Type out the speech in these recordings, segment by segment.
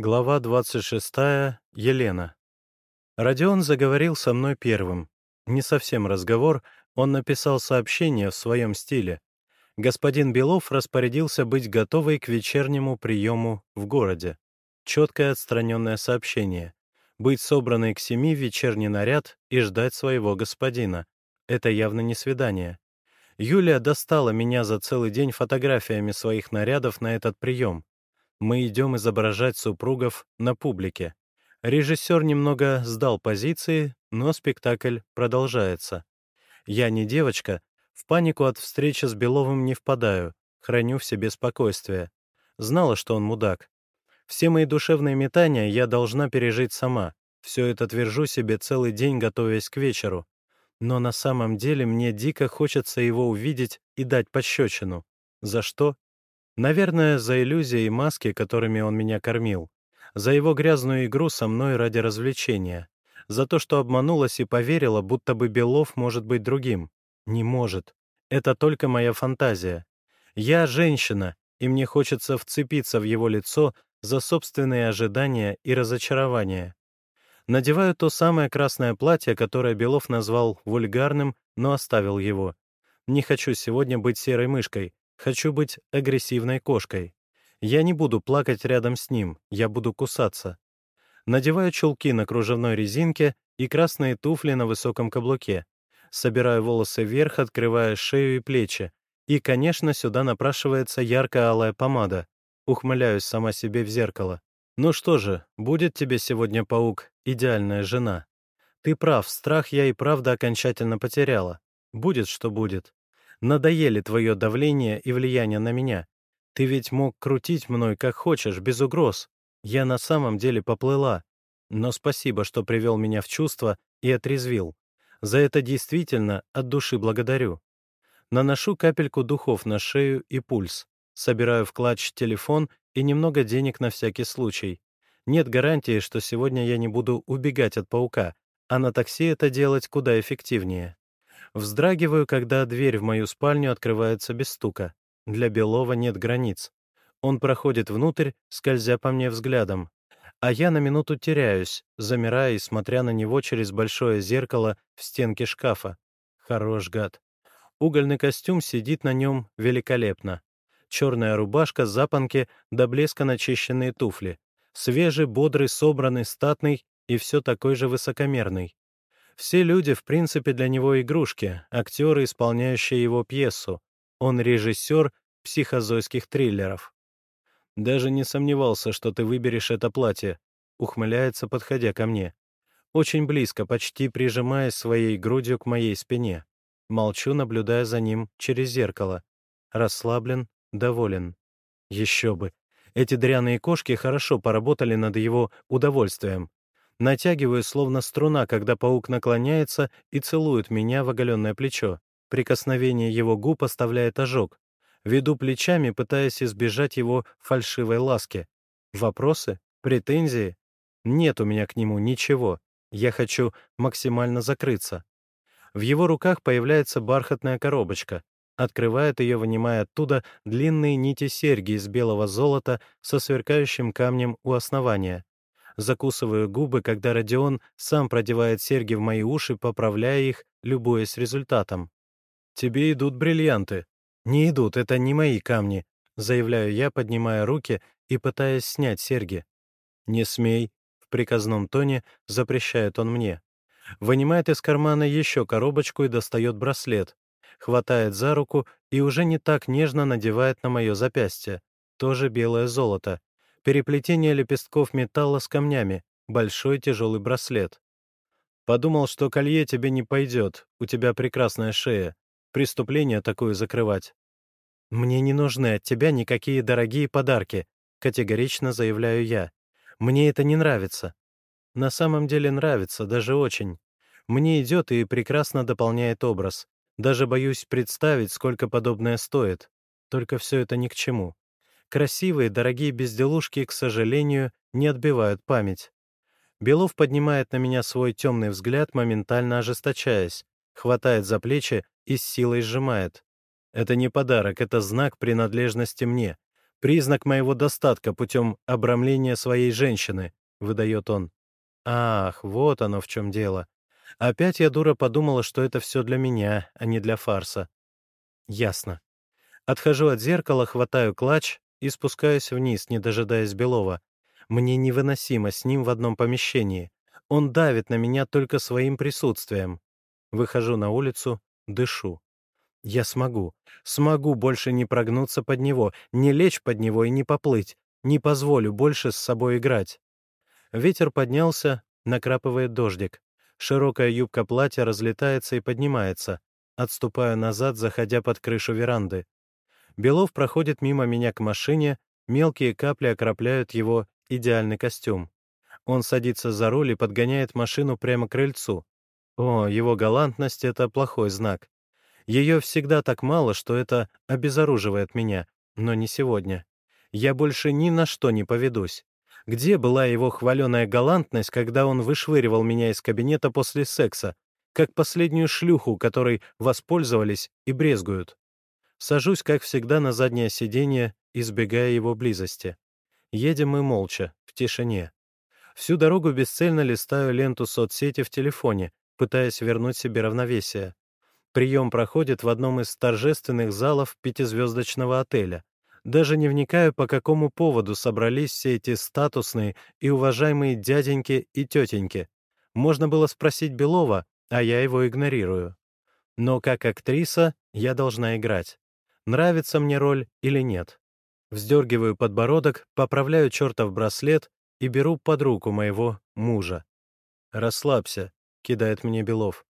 Глава 26. Елена. Родион заговорил со мной первым. Не совсем разговор, он написал сообщение в своем стиле. Господин Белов распорядился быть готовой к вечернему приему в городе. Четкое отстраненное сообщение. Быть собранной к семи в вечерний наряд и ждать своего господина. Это явно не свидание. Юлия достала меня за целый день фотографиями своих нарядов на этот прием. Мы идем изображать супругов на публике. Режиссер немного сдал позиции, но спектакль продолжается. Я не девочка, в панику от встречи с Беловым не впадаю, храню в себе спокойствие. Знала, что он мудак. Все мои душевные метания я должна пережить сама. Все это твержу себе целый день, готовясь к вечеру. Но на самом деле мне дико хочется его увидеть и дать пощечину. За что? Наверное, за иллюзии и маски, которыми он меня кормил. За его грязную игру со мной ради развлечения. За то, что обманулась и поверила, будто бы Белов может быть другим. Не может. Это только моя фантазия. Я женщина, и мне хочется вцепиться в его лицо за собственные ожидания и разочарования. Надеваю то самое красное платье, которое Белов назвал вульгарным, но оставил его. Не хочу сегодня быть серой мышкой, Хочу быть агрессивной кошкой. Я не буду плакать рядом с ним, я буду кусаться. Надеваю чулки на кружевной резинке и красные туфли на высоком каблуке. Собираю волосы вверх, открывая шею и плечи. И, конечно, сюда напрашивается ярко-алая помада. Ухмыляюсь сама себе в зеркало. Ну что же, будет тебе сегодня, паук, идеальная жена. Ты прав, страх я и правда окончательно потеряла. Будет, что будет. Надоели твое давление и влияние на меня. Ты ведь мог крутить мной как хочешь, без угроз. Я на самом деле поплыла. Но спасибо, что привел меня в чувство и отрезвил. За это действительно от души благодарю. Наношу капельку духов на шею и пульс. Собираю в клатч телефон и немного денег на всякий случай. Нет гарантии, что сегодня я не буду убегать от паука, а на такси это делать куда эффективнее. Вздрагиваю, когда дверь в мою спальню открывается без стука. Для Белова нет границ. Он проходит внутрь, скользя по мне взглядом. А я на минуту теряюсь, замирая и смотря на него через большое зеркало в стенке шкафа. Хорош гад. Угольный костюм сидит на нем великолепно. Черная рубашка, запонки, до блеска начищенные туфли. Свежий, бодрый, собранный, статный и все такой же высокомерный. Все люди, в принципе, для него игрушки, актеры, исполняющие его пьесу. Он режиссер психозойских триллеров. «Даже не сомневался, что ты выберешь это платье», — ухмыляется, подходя ко мне. Очень близко, почти прижимаясь своей грудью к моей спине. Молчу, наблюдая за ним через зеркало. Расслаблен, доволен. Еще бы. Эти дряные кошки хорошо поработали над его удовольствием натягиваю словно струна, когда паук наклоняется и целует меня в оголенное плечо. Прикосновение его губ оставляет ожог. Веду плечами, пытаясь избежать его фальшивой ласки. Вопросы? Претензии? Нет у меня к нему ничего. Я хочу максимально закрыться. В его руках появляется бархатная коробочка. Открывает ее, вынимая оттуда длинные нити серьги из белого золота со сверкающим камнем у основания закусываю губы, когда Родион сам продевает серьги в мои уши, поправляя их, любуясь результатом. «Тебе идут бриллианты». «Не идут, это не мои камни», — заявляю я, поднимая руки и пытаясь снять серьги. «Не смей», — в приказном тоне запрещает он мне. Вынимает из кармана еще коробочку и достает браслет. Хватает за руку и уже не так нежно надевает на мое запястье. Тоже белое золото переплетение лепестков металла с камнями, большой тяжелый браслет. Подумал, что колье тебе не пойдет, у тебя прекрасная шея. Преступление такое закрывать. «Мне не нужны от тебя никакие дорогие подарки», — категорично заявляю я. «Мне это не нравится». На самом деле нравится, даже очень. Мне идет и прекрасно дополняет образ. Даже боюсь представить, сколько подобное стоит. Только все это ни к чему. Красивые, дорогие безделушки, к сожалению, не отбивают память. Белов поднимает на меня свой темный взгляд, моментально ожесточаясь, хватает за плечи и с силой сжимает. Это не подарок, это знак принадлежности мне. Признак моего достатка путем обрамления своей женщины, выдает он. Ах, вот оно в чем дело. Опять я, дура, подумала, что это все для меня, а не для фарса. Ясно. Отхожу от зеркала, хватаю клатч и спускаюсь вниз, не дожидаясь Белова. Мне невыносимо с ним в одном помещении. Он давит на меня только своим присутствием. Выхожу на улицу, дышу. Я смогу. Смогу больше не прогнуться под него, не лечь под него и не поплыть. Не позволю больше с собой играть. Ветер поднялся, накрапывает дождик. Широкая юбка платья разлетается и поднимается. Отступаю назад, заходя под крышу веранды. Белов проходит мимо меня к машине, мелкие капли окропляют его идеальный костюм. Он садится за руль и подгоняет машину прямо к крыльцу. О, его галантность — это плохой знак. Ее всегда так мало, что это обезоруживает меня, но не сегодня. Я больше ни на что не поведусь. Где была его хваленая галантность, когда он вышвыривал меня из кабинета после секса, как последнюю шлюху, которой воспользовались и брезгуют? Сажусь, как всегда, на заднее сиденье, избегая его близости. Едем мы молча, в тишине. Всю дорогу бесцельно листаю ленту соцсети в телефоне, пытаясь вернуть себе равновесие. Прием проходит в одном из торжественных залов пятизвездочного отеля. Даже не вникаю, по какому поводу собрались все эти статусные и уважаемые дяденьки и тетеньки. Можно было спросить Белова, а я его игнорирую. Но как актриса я должна играть. Нравится мне роль или нет. Вздергиваю подбородок, поправляю чертов браслет и беру под руку моего мужа. «Расслабься», — кидает мне Белов.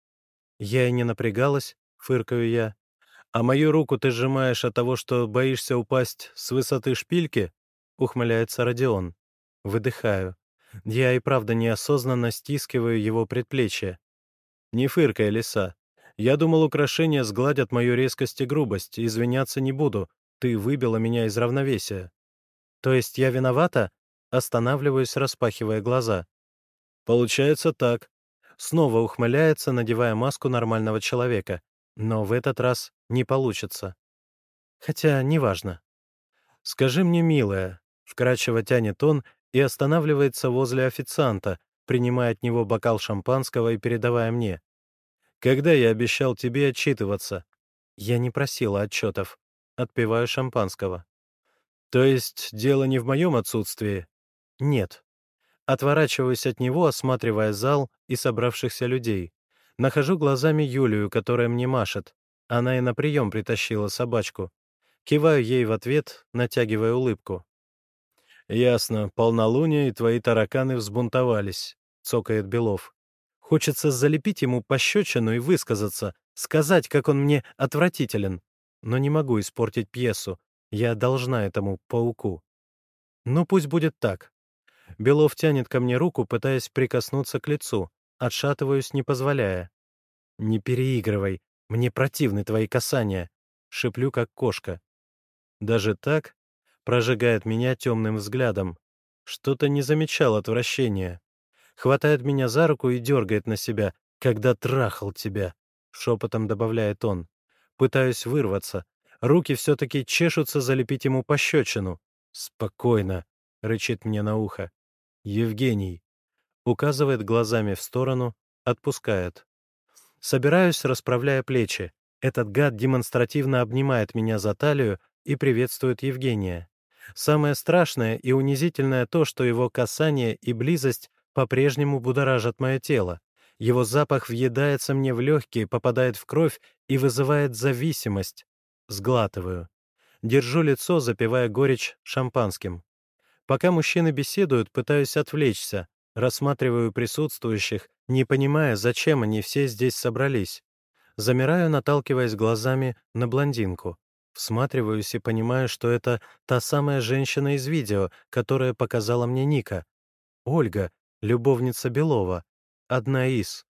Я и не напрягалась, фыркаю я. «А мою руку ты сжимаешь от того, что боишься упасть с высоты шпильки?» — ухмыляется Родион. Выдыхаю. Я и правда неосознанно стискиваю его предплечье. «Не фыркай, лиса. Я думал, украшения сгладят мою резкость и грубость, извиняться не буду. Ты выбила меня из равновесия». «То есть я виновата?» Останавливаюсь, распахивая глаза. «Получается так», снова ухмыляется, надевая маску нормального человека. Но в этот раз не получится. Хотя неважно. «Скажи мне, милая», — вкрадчиво тянет он и останавливается возле официанта, принимая от него бокал шампанского и передавая мне. «Когда я обещал тебе отчитываться?» «Я не просила отчетов. Отпиваю шампанского». «То есть дело не в моем отсутствии?» «Нет», Отворачиваюсь от него, осматривая зал и собравшихся людей. Нахожу глазами Юлию, которая мне машет. Она и на прием притащила собачку. Киваю ей в ответ, натягивая улыбку. «Ясно, полнолуние и твои тараканы взбунтовались», — цокает Белов. Хочется залепить ему пощечину и высказаться, сказать, как он мне отвратителен. Но не могу испортить пьесу. Я должна этому пауку. Ну, пусть будет так. Белов тянет ко мне руку, пытаясь прикоснуться к лицу. Отшатываюсь, не позволяя. «Не переигрывай. Мне противны твои касания», — шиплю, как кошка. «Даже так?» — прожигает меня темным взглядом. Что-то не замечал отвращения. Хватает меня за руку и дергает на себя, когда трахал тебя, — шепотом добавляет он. Пытаюсь вырваться. Руки все-таки чешутся залепить ему пощечину. «Спокойно», — рычит мне на ухо. Евгений. Указывает глазами в сторону, отпускает. Собираюсь, расправляя плечи. Этот гад демонстративно обнимает меня за талию и приветствует Евгения. Самое страшное и унизительное то, что его касание и близость по-прежнему будоражат мое тело. Его запах въедается мне в легкие, попадает в кровь и вызывает зависимость. Сглатываю. Держу лицо, запивая горечь шампанским. Пока мужчины беседуют, пытаюсь отвлечься, рассматриваю присутствующих, не понимая, зачем они все здесь собрались. Замираю, наталкиваясь глазами на блондинку. Всматриваюсь и понимаю, что это та самая женщина из видео, которая показала мне Ника. Ольга, любовница Белова. Одна из.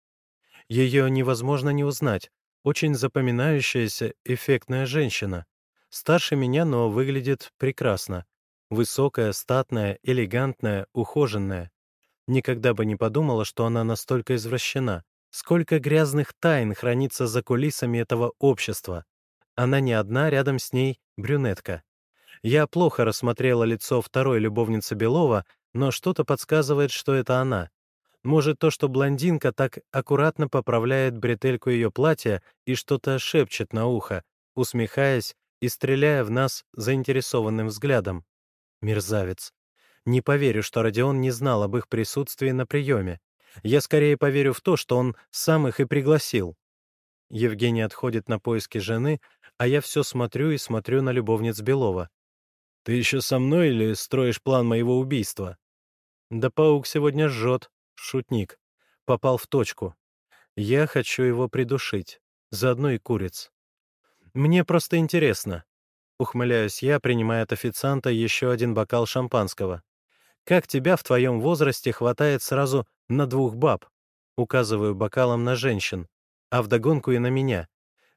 Ее невозможно не узнать. Очень запоминающаяся, эффектная женщина. Старше меня, но выглядит прекрасно. Высокая, статная, элегантная, ухоженная. Никогда бы не подумала, что она настолько извращена. Сколько грязных тайн хранится за кулисами этого общества. Она не одна, рядом с ней брюнетка. Я плохо рассмотрела лицо второй любовницы Белова, но что-то подсказывает, что это она. Может, то, что блондинка так аккуратно поправляет бретельку ее платья и что-то шепчет на ухо, усмехаясь и стреляя в нас заинтересованным взглядом. Мерзавец. Не поверю, что Родион не знал об их присутствии на приеме. Я скорее поверю в то, что он сам их и пригласил. Евгений отходит на поиски жены, а я все смотрю и смотрю на любовниц Белова. «Ты еще со мной или строишь план моего убийства?» «Да паук сегодня жжет», шутник. Попал в точку. Я хочу его придушить. Заодно и куриц. Мне просто интересно. Ухмыляюсь я, принимая от официанта еще один бокал шампанского. Как тебя в твоем возрасте хватает сразу на двух баб? Указываю бокалом на женщин, а вдогонку и на меня.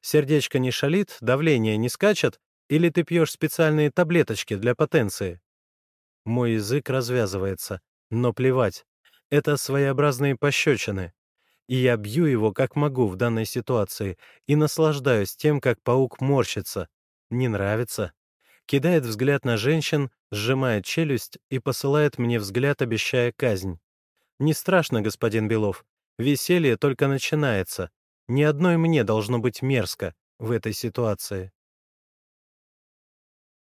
Сердечко не шалит, давление не скачет, или ты пьешь специальные таблеточки для потенции? Мой язык развязывается, но плевать. Это своеобразные пощечины. И я бью его как могу в данной ситуации и наслаждаюсь тем, как паук морщится. Не нравится? Кидает взгляд на женщин, сжимает челюсть и посылает мне взгляд, обещая казнь. Не страшно, господин Белов. Веселье только начинается. Ни одной мне должно быть мерзко в этой ситуации.